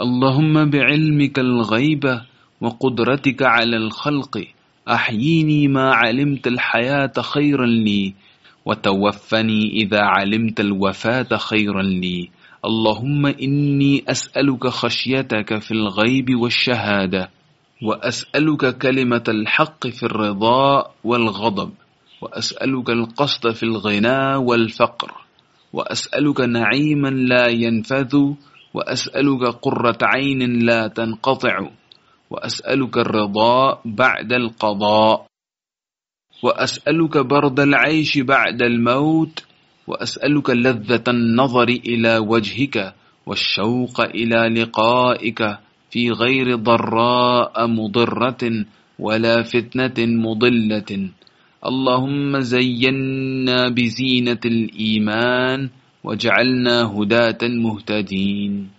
اللهم بعلمك الغيبة وقدرتك على الخلق أحييني ما علمت الحياة خيرا لي وتوفني إذا علمت الوفاة خيرا لي. اللهم إني أسألك خشيتك في الغيب والشهادة وأسألك كلمة الحق في الرضا والغضب وأسألك القصد في الغنى والفقر وأسألك نعيما لا ينفذ وأسألك قرة عين لا تنقطع وأسألك الرضا بعد القضاء وأسألك برد العيش بعد الموت وأسألك لذة النظر إلى وجهك والشوق إلى لقائك في غير ضراء مضرة ولا فتنة مضلة. اللهم زينا بزينة الإيمان وجعلنا هداة مهتدين.